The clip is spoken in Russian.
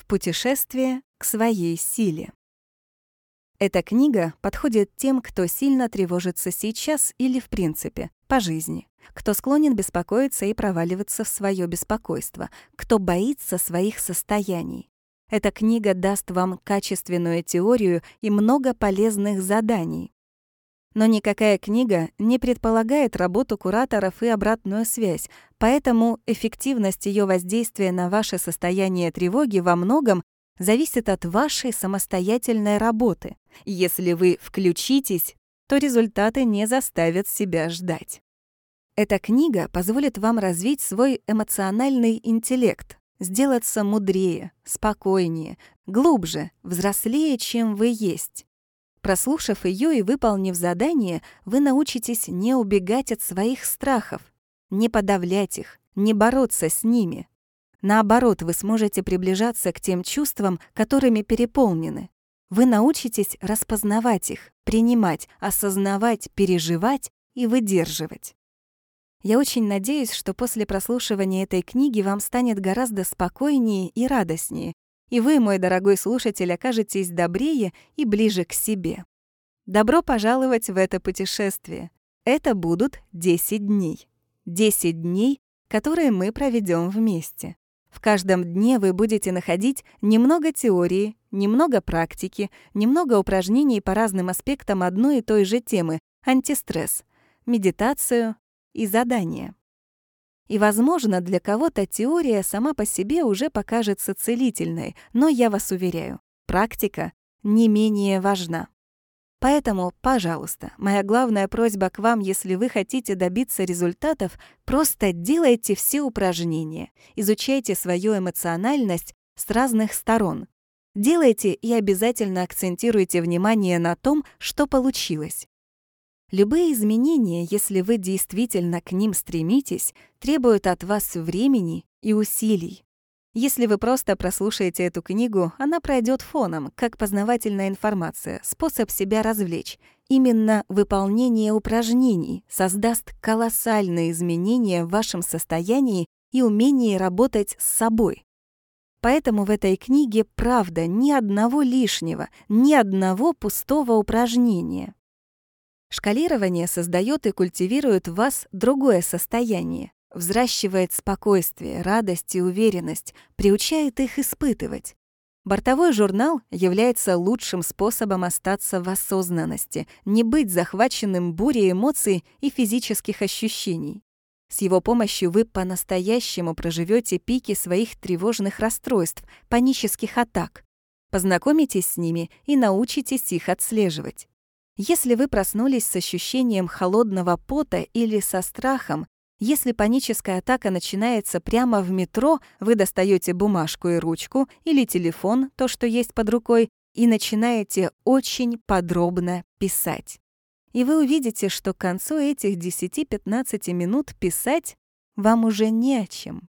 в путешествие к своей силе. Эта книга подходит тем, кто сильно тревожится сейчас или в принципе, по жизни, кто склонен беспокоиться и проваливаться в свое беспокойство, кто боится своих состояний. Эта книга даст вам качественную теорию и много полезных заданий. Но никакая книга не предполагает работу кураторов и обратную связь, поэтому эффективность ее воздействия на ваше состояние тревоги во многом зависит от вашей самостоятельной работы. Если вы включитесь, то результаты не заставят себя ждать. Эта книга позволит вам развить свой эмоциональный интеллект, сделаться мудрее, спокойнее, глубже, взрослее, чем вы есть. Прослушав ее и выполнив задание, вы научитесь не убегать от своих страхов, не подавлять их, не бороться с ними. Наоборот, вы сможете приближаться к тем чувствам, которыми переполнены. Вы научитесь распознавать их, принимать, осознавать, переживать и выдерживать. Я очень надеюсь, что после прослушивания этой книги вам станет гораздо спокойнее и радостнее, и вы, мой дорогой слушатель, окажетесь добрее и ближе к себе. Добро пожаловать в это путешествие. Это будут 10 дней. 10 дней, которые мы проведем вместе. В каждом дне вы будете находить немного теории, немного практики, немного упражнений по разным аспектам одной и той же темы — антистресс, медитацию, и задания. И, возможно, для кого-то теория сама по себе уже покажется целительной, но я вас уверяю, практика не менее важна. Поэтому, пожалуйста, моя главная просьба к вам, если вы хотите добиться результатов, просто делайте все упражнения, изучайте свою эмоциональность с разных сторон. Делайте и обязательно акцентируйте внимание на том, что получилось. Любые изменения, если вы действительно к ним стремитесь, требуют от вас времени и усилий. Если вы просто прослушаете эту книгу, она пройдет фоном, как познавательная информация, способ себя развлечь. Именно выполнение упражнений создаст колоссальные изменения в вашем состоянии и умении работать с собой. Поэтому в этой книге правда ни одного лишнего, ни одного пустого упражнения. Шкалирование создает и культивирует в вас другое состояние, взращивает спокойствие, радость и уверенность, приучает их испытывать. Бортовой журнал является лучшим способом остаться в осознанности, не быть захваченным бурей эмоций и физических ощущений. С его помощью вы по-настоящему проживете пики своих тревожных расстройств, панических атак, познакомитесь с ними и научитесь их отслеживать. Если вы проснулись с ощущением холодного пота или со страхом, если паническая атака начинается прямо в метро, вы достаете бумажку и ручку или телефон, то, что есть под рукой, и начинаете очень подробно писать. И вы увидите, что к концу этих 10-15 минут писать вам уже не о чем.